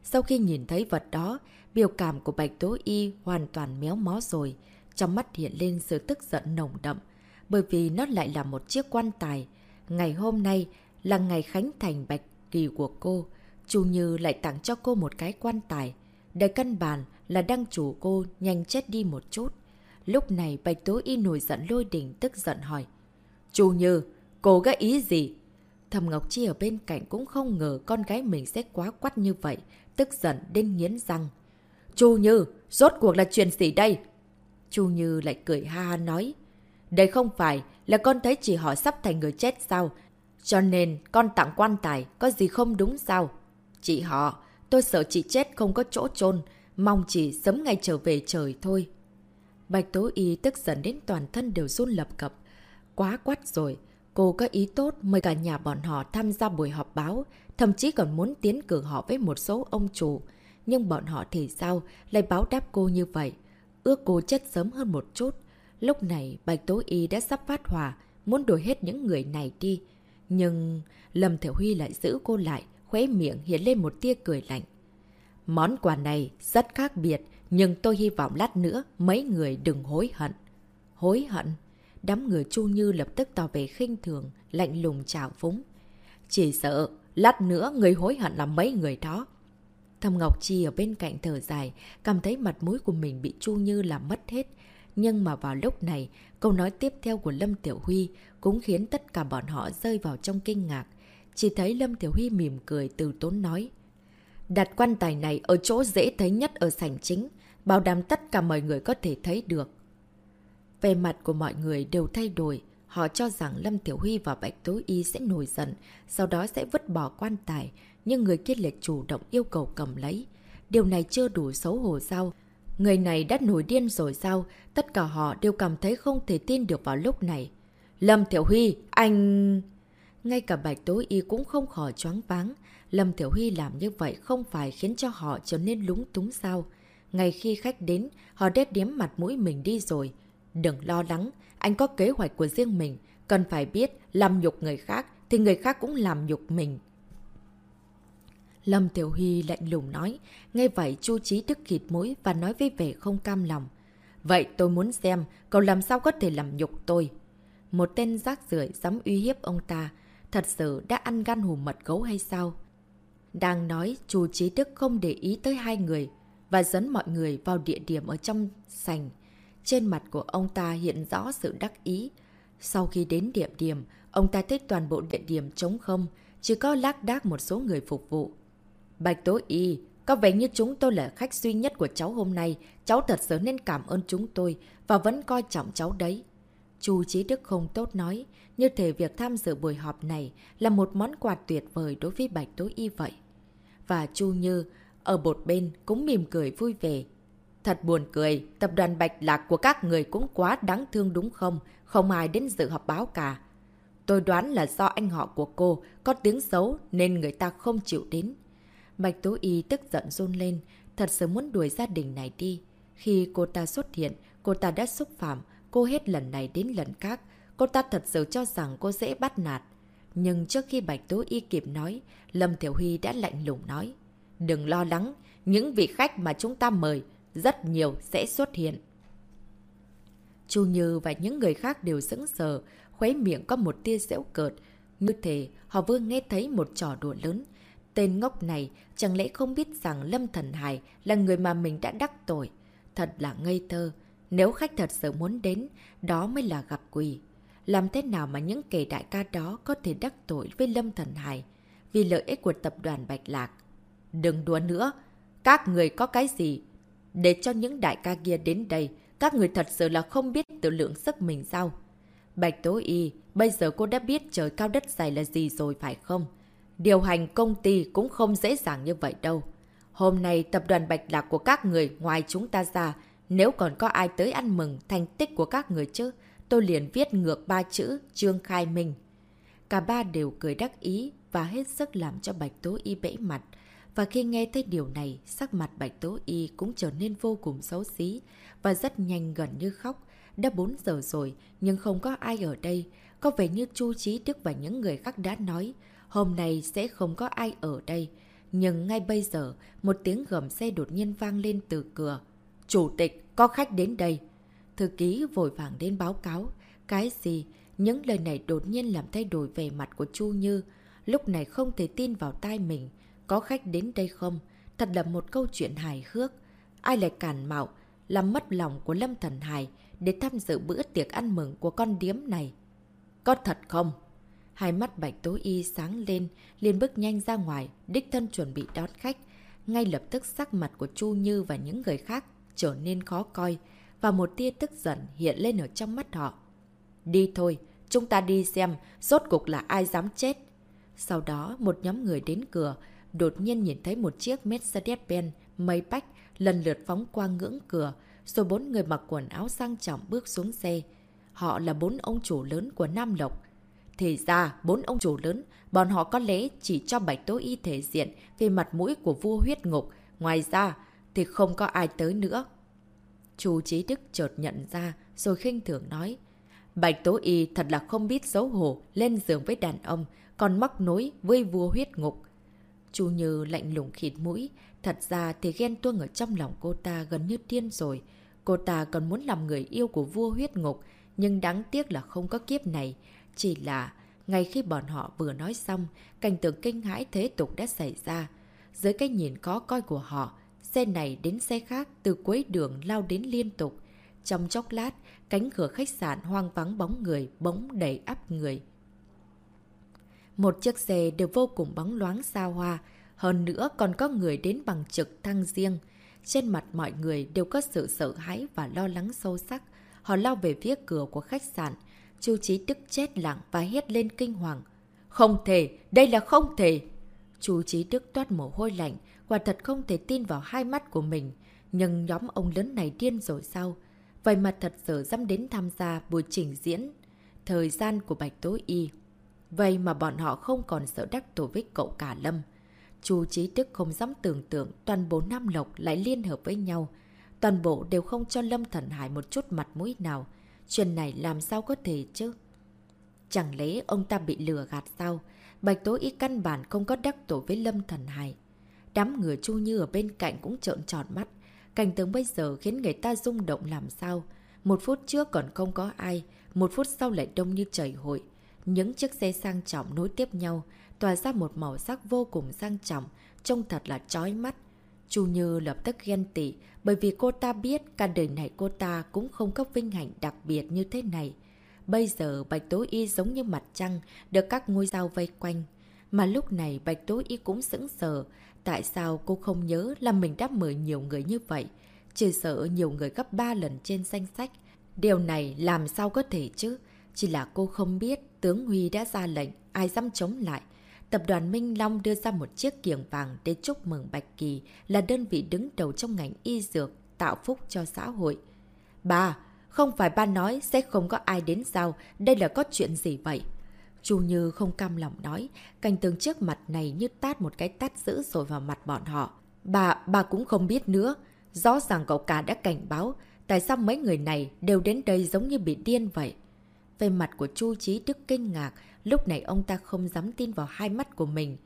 Sau khi nhìn thấy vật đó, biểu cảm của Bạch Tố Y hoàn toàn méo mó rồi. Trong mắt hiện lên sự tức giận nồng đậm, bởi vì nó lại là một chiếc quan tài. Ngày hôm nay là ngày khánh thành bạch kỳ của cô. Chu Như lại tặng cho cô một cái quan tài. Để căn bản là đăng chủ cô nhanh chết đi một chút. Lúc này Bạch Tố Y nổi giận lôi đỉnh tức giận hỏi. Chu Như, cô gái ý gì? Thầm Ngọc Chi ở bên cạnh cũng không ngờ con gái mình sẽ quá quắt như vậy, tức giận đến nghiến răng. Chu Như, rốt cuộc là chuyện gì đây? Chu Như lại cười ha ha nói. Đây không phải là con thấy chị họ sắp thành người chết sao? Cho nên con tặng quan tài có gì không đúng sao? Chị họ, tôi sợ chị chết không có chỗ chôn mong chị sớm ngày trở về trời thôi. Bạch Tố Y tức giận đến toàn thân đều run lập cập. Quá quát rồi, cô có ý tốt mời cả nhà bọn họ tham gia buổi họp báo, thậm chí còn muốn tiến cử họ với một số ông chủ. Nhưng bọn họ thì sao lại báo đáp cô như vậy? Ước cô chết sớm hơn một chút. Lúc này Bạch Tố Y đã sắp phát hỏa, muốn đuổi hết những người này đi. Nhưng Lâm Thiểu Huy lại giữ cô lại, khóe miệng hiện lên một tia cười lạnh. Món quà này rất khác biệt, nhưng tôi hy vọng lát nữa mấy người đừng hối hận. Hối hận? Đám người Chu Như lập tức tỏ về khinh thường, lạnh lùng chào phúng. Chỉ sợ, lát nữa người hối hận là mấy người đó. Thầm Ngọc Chi ở bên cạnh thở dài, cảm thấy mặt mũi của mình bị Chu Như làm mất hết. Nhưng mà vào lúc này, câu nói tiếp theo của Lâm Tiểu Huy cũng khiến tất cả bọn họ rơi vào trong kinh ngạc. Chỉ thấy Lâm Tiểu Huy mỉm cười từ tốn nói. Đặt quan tài này ở chỗ dễ thấy nhất ở sảnh chính, bảo đảm tất cả mọi người có thể thấy được. Về mặt của mọi người đều thay đổi, họ cho rằng Lâm Tiểu Huy và Bạch Tố Y sẽ nổi giận, sau đó sẽ vứt bỏ quan tài, nhưng người kia lệch chủ động yêu cầu cầm lấy. Điều này chưa đủ xấu hổ sao? Người này đã nổi điên rồi sao? Tất cả họ đều cảm thấy không thể tin được vào lúc này. Lâm Tiểu Huy, anh... Ngay cả Bạch Tố Y cũng không khỏi choáng váng. Lâm Tiểu Huy làm như vậy không phải khiến cho họ trở nên lúng túng sao? Ngay khi khách đến, họ đét điếm mặt mũi mình đi rồi. Đừng lo lắng, anh có kế hoạch của riêng mình. Cần phải biết, làm nhục người khác, thì người khác cũng làm nhục mình. Lâm Tiểu Huy lạnh lùng nói. Nghe vậy Chu Chí Đức khịt mũi và nói với vẻ không cam lòng. Vậy tôi muốn xem, cậu làm sao có thể làm nhục tôi? Một tên rác rưởi dám uy hiếp ông ta. Thật sự đã ăn gan hùm mật gấu hay sao? Đang nói, Chu Chí Đức không để ý tới hai người và dẫn mọi người vào địa điểm ở trong sành. Trên mặt của ông ta hiện rõ sự đắc ý. Sau khi đến địa điểm, ông ta thấy toàn bộ địa điểm trống không, chỉ có lác đác một số người phục vụ. Bạch Tố Y, có vẻ như chúng tôi là khách duy nhất của cháu hôm nay. Cháu thật sự nên cảm ơn chúng tôi và vẫn coi trọng cháu đấy. Chu Chí Đức không tốt nói, như thể việc tham dự buổi họp này là một món quà tuyệt vời đối với Bạch Tố Y vậy. Và Chu Như ở một bên cũng mỉm cười vui vẻ. Thật buồn cười, tập đoàn Bạch Lạc của các người cũng quá đáng thương đúng không? Không ai đến dự họp báo cả. Tôi đoán là do anh họ của cô có tiếng xấu nên người ta không chịu đến. Bạch Tố Y tức giận run lên, thật sự muốn đuổi gia đình này đi. Khi cô ta xuất hiện, cô ta đã xúc phạm, cô hết lần này đến lần khác. Cô ta thật sự cho rằng cô dễ bắt nạt. Nhưng trước khi Bạch Tố Y kịp nói, Lâm Thiểu Huy đã lạnh lùng nói. Đừng lo lắng, những vị khách mà chúng ta mời, rất nhiều sẽ xuất hiện. Chu Như và những người khác đều sững sờ, khuấy miệng có một tia dễu cợt. Như thế, họ vừa nghe thấy một trò đùa lớn. Tên ngốc này chẳng lẽ không biết rằng Lâm Thần Hải là người mà mình đã đắc tội. Thật là ngây thơ. Nếu khách thật sự muốn đến, đó mới là gặp quỷ. Làm thế nào mà những kẻ đại ca đó có thể đắc tội với Lâm Thần Hải vì lợi ích của tập đoàn Bạch Lạc? Đừng đùa nữa! Các người có cái gì? Để cho những đại ca kia đến đây, các người thật sự là không biết tự lượng sức mình sao? Bạch Tố Y, bây giờ cô đã biết trời cao đất dày là gì rồi phải không? Điều hành công ty cũng không dễ dàng như vậy đâu. Hôm nay tập đoàn Bạch Lạc của các người ngoài chúng ta ra, nếu còn có ai tới ăn mừng thành tích của các người chứ, tôi liền viết ngược ba chữ Trương Khai Minh. Cả ba đều cười đắc ý và hết sức làm cho Bạch Tố Y bẫy mặt. Và khi nghe thấy điều này, sắc mặt Bạch Tố Y cũng trở nên vô cùng xấu xí và rất nhanh gần như khóc. Đã 4 giờ rồi, nhưng không có ai ở đây. Có vẻ như Chu Trí Đức và những người khác đã nói, hôm nay sẽ không có ai ở đây. Nhưng ngay bây giờ, một tiếng gầm xe đột nhiên vang lên từ cửa. Chủ tịch, có khách đến đây. Thư ký vội vàng đến báo cáo. Cái gì? Những lời này đột nhiên làm thay đổi vẻ mặt của Chu Như. Lúc này không thể tin vào tai mình. Có khách đến đây không? Thật là một câu chuyện hài hước. Ai lại cản mạo, làm mất lòng của Lâm Thần Hải để tham dự bữa tiệc ăn mừng của con điếm này. Có thật không? Hai mắt bạch tố y sáng lên, liền bước nhanh ra ngoài, đích thân chuẩn bị đón khách. Ngay lập tức sắc mặt của Chu Như và những người khác trở nên khó coi, và một tia tức giận hiện lên ở trong mắt họ. Đi thôi, chúng ta đi xem, rốt cục là ai dám chết. Sau đó, một nhóm người đến cửa, đột nhiên nhìn thấy một chiếc Mercedes-Benz Maybach lần lượt phóng qua ngưỡng cửa, rồi bốn người mặc quần áo sang trọng bước xuống xe. Họ là bốn ông chủ lớn của Nam Lộc. Thì ra, bốn ông chủ lớn, bọn họ có lẽ chỉ cho Bạch Tố Y thể diện về mặt mũi của vua huyết ngục. Ngoài ra, thì không có ai tới nữa. Chú Trí Đức chợt nhận ra, rồi khinh thường nói. Bạch Tố Y thật là không biết xấu hổ, lên giường với đàn ông, còn mắc nối với vua huyết ngục. Chú Như lạnh lùng khịt mũi, thật ra thì ghen tuông ở trong lòng cô ta gần như điên rồi. Cô ta còn muốn làm người yêu của vua huyết ngục, nhưng đáng tiếc là không có kiếp này. Chỉ là, ngay khi bọn họ vừa nói xong, cảnh tượng kinh hãi thế tục đã xảy ra. Dưới cái nhìn có coi của họ, xe này đến xe khác từ cuối đường lao đến liên tục. Trong chốc lát, cánh cửa khách sạn hoang vắng bóng người, bóng đầy áp người. Một chiếc xe đều vô cùng bóng loáng xa hoa, hơn nữa còn có người đến bằng trực thăng riêng. Trên mặt mọi người đều có sự sợ hãi và lo lắng sâu sắc. Họ lao về phía cửa của khách sạn. Chu Chí Đức chết lặng và hét lên kinh hoàng. Không thể, đây là không thể. Chu Chí Đức toát mồ hôi lạnh, quả thật không thể tin vào hai mắt của mình. Nhưng nhóm ông lớn này điên rồi sao? Vậy mà thật sự dám đến tham gia buổi trình diễn. Thời gian của Bạch Tố Y. Vậy mà bọn họ không còn sợ đắc tổ với cậu cả Lâm. Chu Chí Đức không dám tưởng tượng toàn bộ Nam Lộc lại liên hợp với nhau. Toàn bộ đều không cho Lâm Thần Hải một chút mặt mũi nào. Chuyện này làm sao có thể chứ? Chẳng lẽ ông ta bị lừa gạt sao? Bạch Tố Y căn bản không có đắc tổ với Lâm Thần Hải. Đám người Chu Như ở bên cạnh cũng trợn tròn mắt. Cảnh tướng bây giờ khiến người ta rung động làm sao. Một phút trước còn không có ai, một phút sau lại đông như trời hội. Những chiếc xe sang trọng nối tiếp nhau, tỏa ra một màu sắc vô cùng sang trọng, trông thật là chói mắt. Chu Như lập tức ghen tị, bởi vì cô ta biết cả đời này cô ta cũng không có vinh hạnh đặc biệt như thế này. Bây giờ Bạch Tố Y giống như mặt trăng, được các ngôi sao vây quanh. Mà lúc này Bạch Tố Y cũng sững sờ, tại sao cô không nhớ là mình đã mời nhiều người như vậy? Chỉ sợ nhiều người gấp 3 lần trên danh sách. Điều này làm sao có thể chứ? Chỉ là cô không biết tướng Huy đã ra lệnh, ai dám chống lại. Tập đoàn Minh Long đưa ra một chiếc kiềng vàng để chúc mừng Bạch Kỳ là đơn vị đứng đầu trong ngành y dược, tạo phúc cho xã hội. Ba, không phải ba nói sẽ không có ai đến sao, đây là có chuyện gì vậy? Chu Như không cam lòng nói, cảnh tường trước mặt này như tát một cái tát dữ rồi vào mặt bọn họ. Bà, bà cũng không biết nữa. Rõ ràng cậu cả đã cảnh báo, tại sao mấy người này đều đến đây giống như bị điên vậy? Về mặt của Chu Chí Đức kinh ngạc, lúc này ông ta không dám tin vào hai mắt của mình.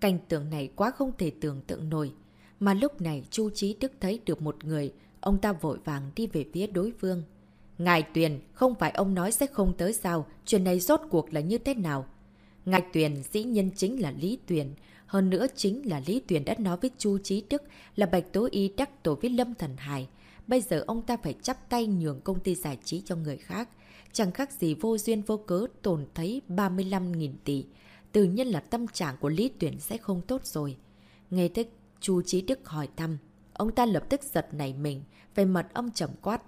Cảnh tượng này quá không thể tưởng tượng nổi. Mà lúc này Chu Chí Đức thấy được một người, ông ta vội vàng đi về phía đối phương. Ngài Tuyền, không phải ông nói sẽ không tới sao? Chuyện này rốt cuộc là như thế nào? Ngài Tuyền dĩ nhân chính là Lý Tuyền. Hơn nữa chính là Lý Tuyền đã nói với Chu Trí Đức là Bạch Tố Y đắc tổ với Lâm Thần Hải. Bây giờ ông ta phải chắp tay nhường công ty giải trí cho người khác. Chẳng khác gì vô duyên vô cớ tổn thấy 35.000 tỷ. Tự nhiên là tâm trạng của Lý Tuyển sẽ không tốt rồi. Nghe tới chú Trí Đức hỏi thăm, ông ta lập tức giật nảy mình, về mặt ông trầm quát.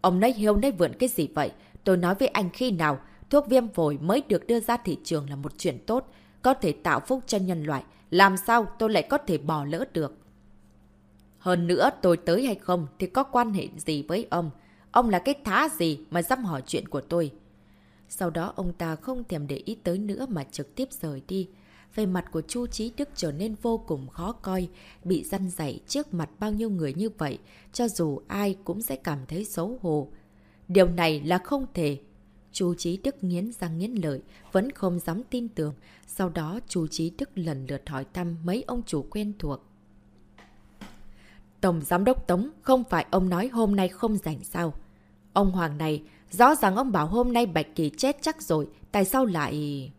Ông nói hiêu nói vượn cái gì vậy? Tôi nói với anh khi nào, thuốc viêm phổi mới được đưa ra thị trường là một chuyện tốt, có thể tạo phúc cho nhân loại. Làm sao tôi lại có thể bỏ lỡ được? Hơn nữa tôi tới hay không thì có quan hệ gì với ông? Ông là cái thá gì mà dám hỏi chuyện của tôi? Sau đó ông ta không thèm để ý tới nữa mà trực tiếp rời đi. Về mặt của Chu Trí Đức trở nên vô cùng khó coi, bị răn dạy trước mặt bao nhiêu người như vậy, cho dù ai cũng sẽ cảm thấy xấu hổ. Điều này là không thể. Chu Trí Đức nghiến răng nghiến lợi, vẫn không dám tin tưởng. Sau đó Chu Trí Đức lần lượt hỏi thăm mấy ông chủ quen thuộc. Tổng Giám đốc Tống, không phải ông nói hôm nay không rảnh sao? Ông Hoàng này, rõ ràng ông bảo hôm nay Bạch Kỳ chết chắc rồi, tại sao lại...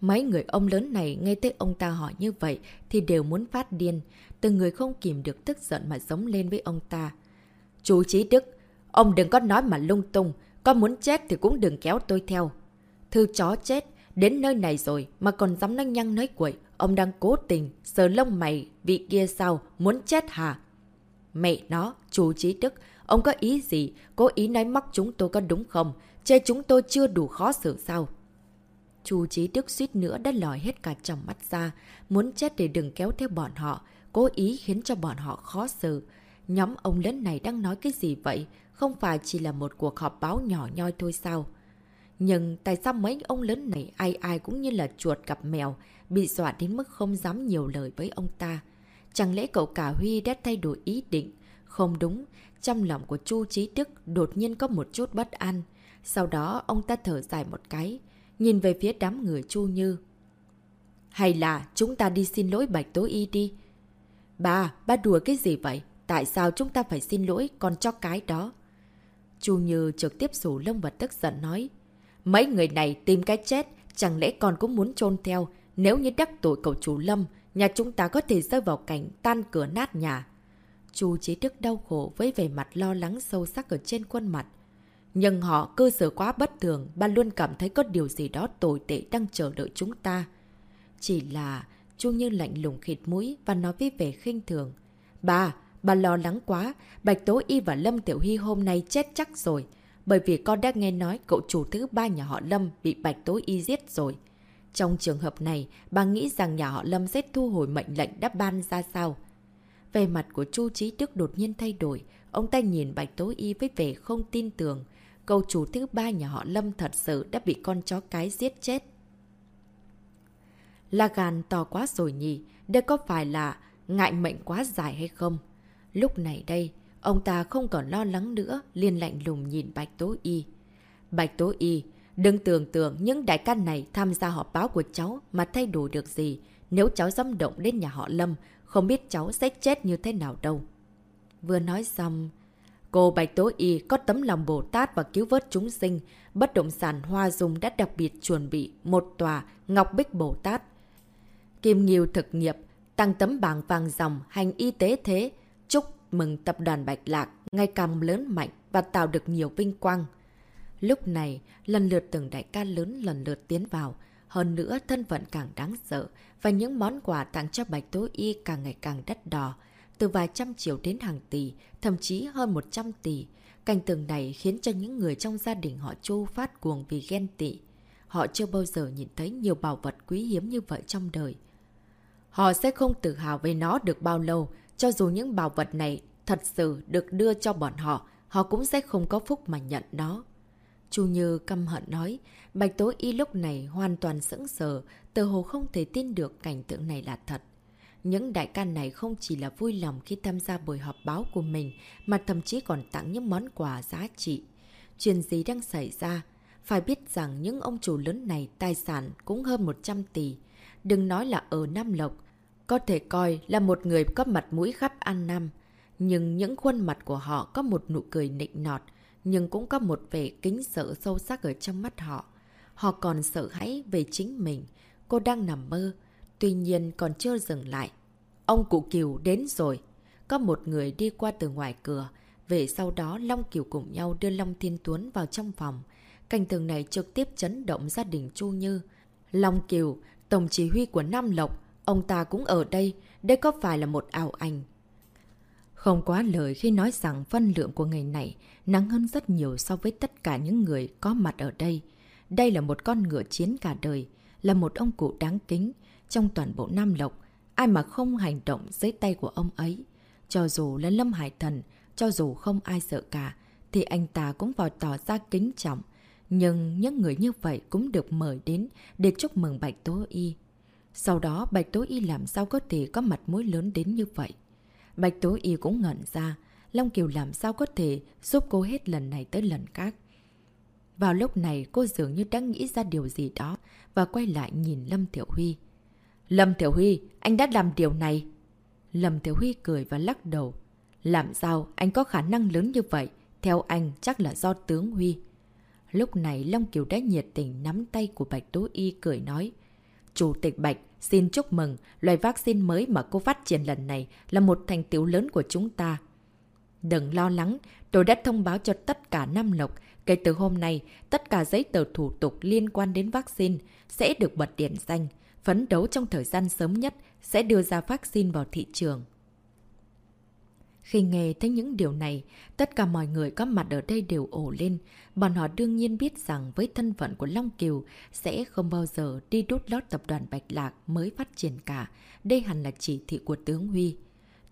Mấy người ông lớn này nghe tới ông ta hỏi như vậy thì đều muốn phát điên. Từng người không kìm được tức giận mà giống lên với ông ta. Chú Chí Đức, ông đừng có nói mà lung tung. Con muốn chết thì cũng đừng kéo tôi theo. Thư chó chết, đến nơi này rồi mà còn dám nói nhăng nói quậy. Ông đang cố tình, sờ lông mày, vị kia sao, muốn chết hả? Mẹ nó, chú Chí Đức, ông có ý gì? cố ý nói mắc chúng tôi có đúng không? Chê chúng tôi chưa đủ khó xử sao? Chu Chí Đức suýt nữa đã lòi hết cả trong mắt ra, muốn chết để đừng kéo theo bọn họ, cố ý khiến cho bọn họ khó xử. Nhóm ông lớn này đang nói cái gì vậy? Không phải chỉ là một cuộc họp báo nhỏ nhoi thôi sao? Nhưng tại sao mấy ông lớn này ai ai cũng như là chuột gặp mèo, bị dọa đến mức không dám nhiều lời với ông ta? Chẳng lẽ cậu cả Huy đã thay đổi ý định? Không đúng, trong lòng của Chu Chí Đức đột nhiên có một chút bất an. Sau đó ông ta thở dài một cái, nhìn về phía đám người Chu Như. Hay là chúng ta đi xin lỗi Bạch Tố Y đi? Bà, bà đùa cái gì vậy? Tại sao chúng ta phải xin lỗi còn cho cái đó? Chu Như trực tiếp rủ lông và tức giận nói. Mấy người này tìm cái chết, chẳng lẽ còn cũng muốn chôn theo? Nếu như đắc tội cậu chủ Lâm, nhà chúng ta có thể rơi vào cảnh tan cửa nát nhà. Chu Chí Đức đau khổ với vẻ mặt lo lắng sâu sắc ở trên khuôn mặt. Nhưng họ cơ sở quá bất thường, bà luôn cảm thấy có điều gì đó tồi tệ đang chờ đợi chúng ta. Chỉ là Chu Như lạnh lùng khịt mũi và nói với vẻ khinh thường. Bà, bà lo lắng quá, Bạch Tố Y và Lâm Tiểu Hy hôm nay chết chắc rồi. Bởi vì con đã nghe nói cậu chủ thứ ba nhà họ Lâm bị Bạch Tố Y giết rồi. Trong trường hợp này, bà nghĩ rằng nhà họ Lâm sẽ thu hồi mệnh lệnh đã ban ra sao? Về mặt của Chu Trí Đức đột nhiên thay đổi, ông ta nhìn Bạch Tố Y với vẻ không tin tưởng. Cầu chủ thứ ba nhà họ Lâm thật sự đã bị con chó cái giết chết. Là gan to quá rồi nhỉ, đây có phải là ngại mệnh quá dài hay không? Lúc này đây, ông ta không còn lo lắng nữa, liền lạnh lùng nhìn Bạch Tố Y. Bạch Tố Y, đừng tưởng tượng những đại ca này tham gia họp báo của cháu mà thay đổi được gì. Nếu cháu dâm động đến nhà họ Lâm, không biết cháu sẽ chết như thế nào đâu. Vừa nói xong, Cô Bạch Tố Y có tấm lòng Bồ Tát và cứu vớt chúng sinh. Bất động sản Hoa Dung đã đặc biệt chuẩn bị một tòa Ngọc Bích Bồ Tát. Kim Nghiêu thực nghiệp, tăng tấm bảng vàng dòng hành y tế thế. Chúc mừng tập đoàn Bạch Lạc ngày càng lớn mạnh và tạo được nhiều vinh quang. Lúc này, lần lượt từng đại ca lớn lần lượt tiến vào. Hơn nữa, thân phận càng đáng sợ và những món quà tặng cho Bạch Tố Y càng ngày càng đắt đỏ từ vài trăm triệu đến hàng tỷ, thậm chí hơn 100 tỷ. Cảnh tượng này khiến cho những người trong gia đình họ Chu phát cuồng vì ghen tị. Họ chưa bao giờ nhìn thấy nhiều bảo vật quý hiếm như vậy trong đời. Họ sẽ không tự hào về nó được bao lâu, cho dù những bảo vật này thật sự được đưa cho bọn họ, họ cũng sẽ không có phúc mà nhận nó. Chu Như căm hận nói, Bạch Tố Y lúc này hoàn toàn sững sờ, tự hồ không thể tin được cảnh tượng này là thật. Những đại ca này không chỉ là vui lòng khi tham gia buổi họp báo của mình, mà thậm chí còn tặng những món quà giá trị. Chuyện gì đang xảy ra? Phải biết rằng những ông chủ lớn này tài sản cũng hơn 100 tỷ. Đừng nói là ở Nam Lộc, có thể coi là một người có mặt mũi khắp An Nam. Nhưng những khuôn mặt của họ có một nụ cười nịnh nọt, nhưng cũng có một vẻ kính sợ sâu sắc ở trong mắt họ. Họ còn sợ hãi về chính mình. Cô đang nằm mơ, tuy nhiên còn chưa dừng lại. Ông cụ Kiều đến rồi. Có một người đi qua từ ngoài cửa. Về sau đó Long Kiều cùng nhau đưa Long Thiên Tuấn vào trong phòng. Cảnh tường này trực tiếp chấn động gia đình Chu Như. Long Kiều, tổng chỉ huy của Nam Lộc, ông ta cũng ở đây. Đây có phải là một ảo ảnh? Không quá lời khi nói rằng phân lượng của người này nắng hơn rất nhiều so với tất cả những người có mặt ở đây. Đây là một con ngựa chiến cả đời, là một ông cụ đáng kính trong toàn bộ Nam Lộc. Ai mà không hành động dưới tay của ông ấy. Cho dù là Lâm Hải Thần, cho dù không ai sợ cả, thì anh ta cũng vào tỏ ra kính trọng. Nhưng những người như vậy cũng được mời đến để chúc mừng Bạch Tố Y. Sau đó Bạch Tố Y làm sao có thể có mặt mũi lớn đến như vậy? Bạch Tố Y cũng ngẩn ra, Long Kiều làm sao có thể giúp cô hết lần này tới lần khác. Vào lúc này cô dường như đã nghĩ ra điều gì đó và quay lại nhìn Lâm Thiểu Huy. Lâm Thiểu Huy, anh đã làm điều này. Lâm Thiểu Huy cười và lắc đầu. Làm sao anh có khả năng lớn như vậy? Theo anh chắc là do tướng Huy. Lúc này Long Kiều đã nhiệt tình nắm tay của Bạch Tố Y cười nói. Chủ tịch Bạch, xin chúc mừng, loại vaccine mới mà cô phát triển lần này là một thành tiệu lớn của chúng ta. Đừng lo lắng, tôi đã thông báo cho tất cả Nam Lộc. Kể từ hôm nay, tất cả giấy tờ thủ tục liên quan đến vaccine sẽ được bật điện danh. Phấn đấu trong thời gian sớm nhất sẽ đưa ra vaccine vào thị trường. Khi nghe thấy những điều này, tất cả mọi người có mặt ở đây đều ổ lên. Bọn họ đương nhiên biết rằng với thân phận của Long Kiều sẽ không bao giờ đi đút lót tập đoàn Bạch Lạc mới phát triển cả. Đây hẳn là chỉ thị của tướng Huy.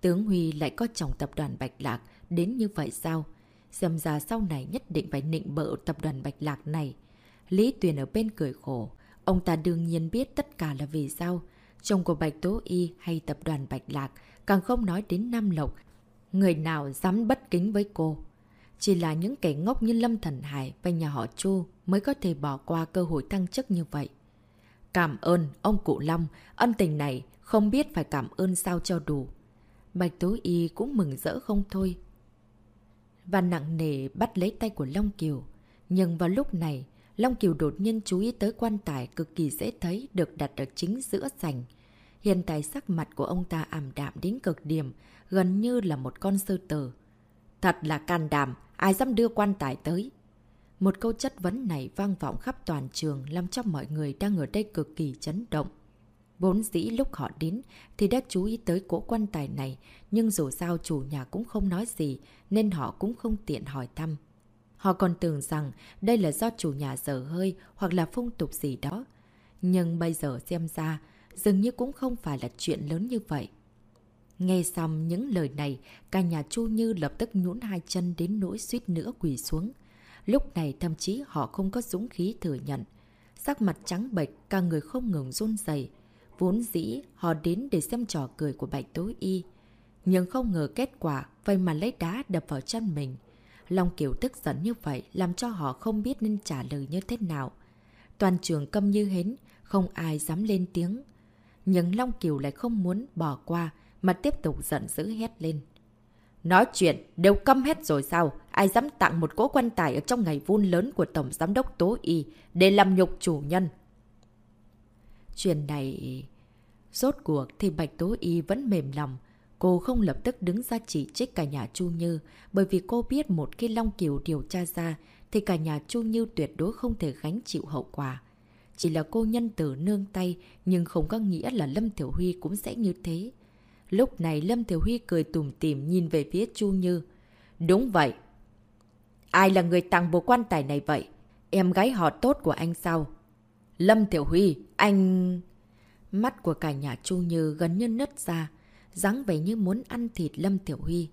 Tướng Huy lại có chồng tập đoàn Bạch Lạc đến như vậy sao? Xem ra sau này nhất định phải nịnh bợ tập đoàn Bạch Lạc này. Lý Tuyền ở bên cười khổ. Ông ta đương nhiên biết tất cả là vì sao. Chồng của Bạch Tố Y hay tập đoàn Bạch Lạc càng không nói đến Nam Lộc Người nào dám bất kính với cô? Chỉ là những kẻ ngốc như Lâm Thần Hải và nhà họ Chu mới có thể bỏ qua cơ hội thăng chức như vậy. Cảm ơn ông cụ Long, ân tình này không biết phải cảm ơn sao cho đủ. Bạch Tố Y cũng mừng rỡ không thôi. Và nặng nề bắt lấy tay của Long Kiều. Nhưng vào lúc này, Long Kiều đột nhiên chú ý tới quan tài cực kỳ dễ thấy được đặt ở chính giữa sành. Hiện tại sắc mặt của ông ta ảm đạm đến cực điểm, gần như là một con sư tử. Thật là can đảm, ai dám đưa quan tài tới. Một câu chất vấn này vang vọng khắp toàn trường làm cho mọi người đang ở đây cực kỳ chấn động. Vốn dĩ lúc họ đến thì đã chú ý tới cỗ quan tài này, nhưng dù sao chủ nhà cũng không nói gì nên họ cũng không tiện hỏi thăm. Họ còn tưởng rằng đây là do chủ nhà dở hơi hoặc là phong tục gì đó. Nhưng bây giờ xem ra, dường như cũng không phải là chuyện lớn như vậy. Nghe xong những lời này, cả nhà Chu Như lập tức nhũn hai chân đến nỗi suýt nữa quỳ xuống. Lúc này thậm chí họ không có dũng khí thừa nhận. Sắc mặt trắng bệch, cả người không ngừng run dày. Vốn dĩ, họ đến để xem trò cười của Bạch Tối Y. Nhưng không ngờ kết quả, vậy mà lấy đá đập vào chân mình. Long Kiều tức giận như vậy, làm cho họ không biết nên trả lời như thế nào. Toàn trường câm như hến, không ai dám lên tiếng. Nhưng Long Kiều lại không muốn bỏ qua, mà tiếp tục giận dữ hét lên. Nói chuyện, đều câm hết rồi sao? Ai dám tặng một cỗ quan tài ở trong ngày vun lớn của Tổng Giám đốc Tố Y để làm nhục chủ nhân? Chuyện này... Rốt cuộc thì Bạch Tố Y vẫn mềm lòng. Cô không lập tức đứng ra chỉ trích cả nhà Chu Như, bởi vì cô biết một khi Long Kiều điều tra ra, thì cả nhà Chu Như tuyệt đối không thể gánh chịu hậu quả. Chỉ là cô nhân tử nương tay, nhưng không có nghĩa là Lâm Thiểu Huy cũng sẽ như thế. Lúc này Lâm Thiểu Huy cười tùm tìm nhìn về phía Chu Như. Đúng vậy. Ai là người tặng bộ quan tài này vậy? Em gái họ tốt của anh sao? Lâm Thiểu Huy, anh... Mắt của cả nhà Chu Như gần như nứt ra, dáng vẻ như muốn ăn thịt Lâm Tiểu Huy.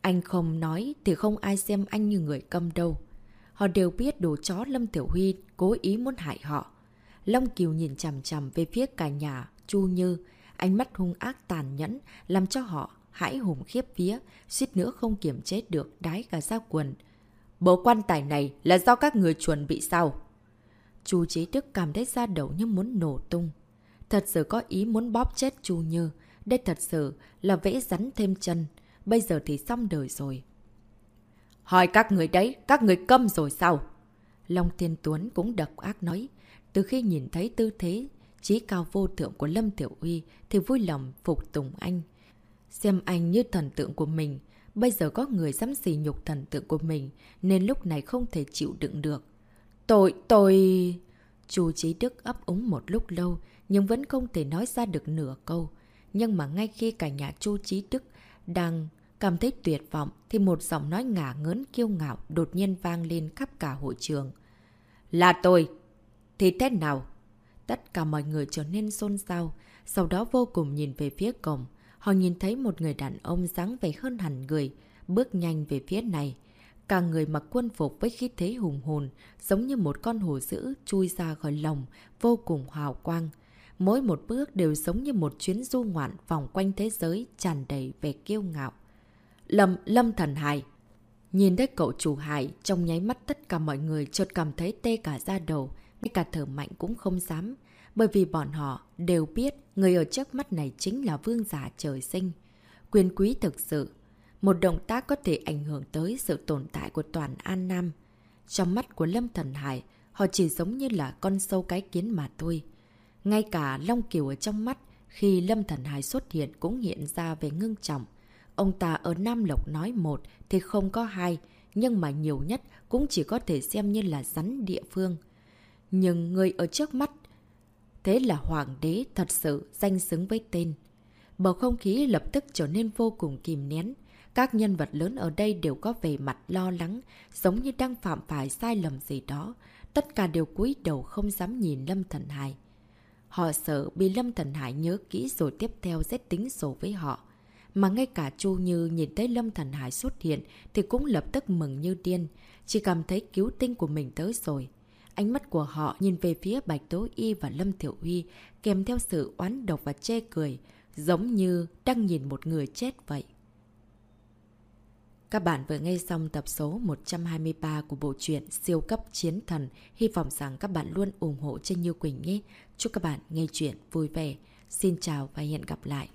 Anh không nói thì không ai xem anh như người câm đâu. Họ đều biết đồ chó Lâm Tiểu Huy cố ý muốn hại họ. Long Kiều nhìn chằm chằm về phía cả nhà Chu Như, Ánh mắt hung ác tàn nhẫn, làm cho họ hãi hùng khiếp vía, suýt nữa không kiểm chế được đái cả ra quần. Bộ quan tài này là do các người chuẩn bị sao? Chu Chí Đức cảm thấy ra đầu như muốn nổ tung. Thật sự có ý muốn bóp chết Chu Như. Đây thật sự là vẽ rắn thêm chân. Bây giờ thì xong đời rồi. Hỏi các người đấy, các người câm rồi sao? Long Thiên Tuấn cũng độc ác nói. Từ khi nhìn thấy tư thế trí cao vô thượng của Lâm Tiểu Uy thì vui lòng phục tùng anh. Xem anh như thần tượng của mình. Bây giờ có người dám xì nhục thần tượng của mình nên lúc này không thể chịu đựng được. Tội, tôi... Chú Trí Đức ấp úng một lúc lâu nhưng vẫn không thể nói ra được nửa câu. Nhưng mà ngay khi cả nhà Chu Trí Đức đang cảm thấy tuyệt vọng thì một giọng nói ngả ngớn kiêu ngạo đột nhiên vang lên khắp cả hội trường. Là tôi! Thì thế nào? Tất cả mọi người trở nên xôn xao, sau đó vô cùng nhìn về phía cổng. Họ nhìn thấy một người đàn ông dáng vẻ hơn hẳn người, bước nhanh về phía này. Cả người mặc quân phục với khí thế hùng hồn, giống như một con hổ dữ chui ra khỏi lòng, vô cùng hào quang. Mỗi một bước đều giống như một chuyến du ngoạn vòng quanh thế giới tràn đầy vẻ kiêu ngạo. Lâm, Lâm Thần Hải Nhìn thấy cậu chủ Hải, trong nháy mắt tất cả mọi người chợt cảm thấy tê cả da đầu, ngay cả thở mạnh cũng không dám. Bởi vì bọn họ đều biết người ở trước mắt này chính là vương giả trời sinh. Quyền quý thực sự, một động tác có thể ảnh hưởng tới sự tồn tại của toàn An Nam. Trong mắt của Lâm Thần Hải, họ chỉ giống như là con sâu cái kiến mà thôi. Ngay cả Long Kiều ở trong mắt, khi Lâm Thần Hải xuất hiện cũng hiện ra về ngưng trọng. Ông ta ở Nam Lộc nói một thì không có hai, nhưng mà nhiều nhất cũng chỉ có thể xem như là rắn địa phương. Nhưng người ở trước mắt, thế là hoàng đế thật sự danh xứng với tên. Bầu không khí lập tức trở nên vô cùng kìm nén. Các nhân vật lớn ở đây đều có vẻ mặt lo lắng, giống như đang phạm phải sai lầm gì đó. Tất cả đều cúi đầu không dám nhìn Lâm Thần Hải. Họ sợ bị Lâm Thần Hải nhớ kỹ rồi tiếp theo sẽ tính sổ với họ. Mà ngay cả Chu Như nhìn thấy Lâm Thần Hải xuất hiện thì cũng lập tức mừng như điên, chỉ cảm thấy cứu tinh của mình tới rồi. Ánh mắt của họ nhìn về phía Bạch Tố Y và Lâm Thiểu Huy kèm theo sự oán độc và chê cười, giống như đang nhìn một người chết vậy. Các bạn vừa nghe xong tập số 123 của bộ truyện Siêu cấp chiến thần. Hy vọng rằng các bạn luôn ủng hộ cho Như Quỳnh nhé. Chúc các bạn nghe chuyện vui vẻ. Xin chào và hẹn gặp lại.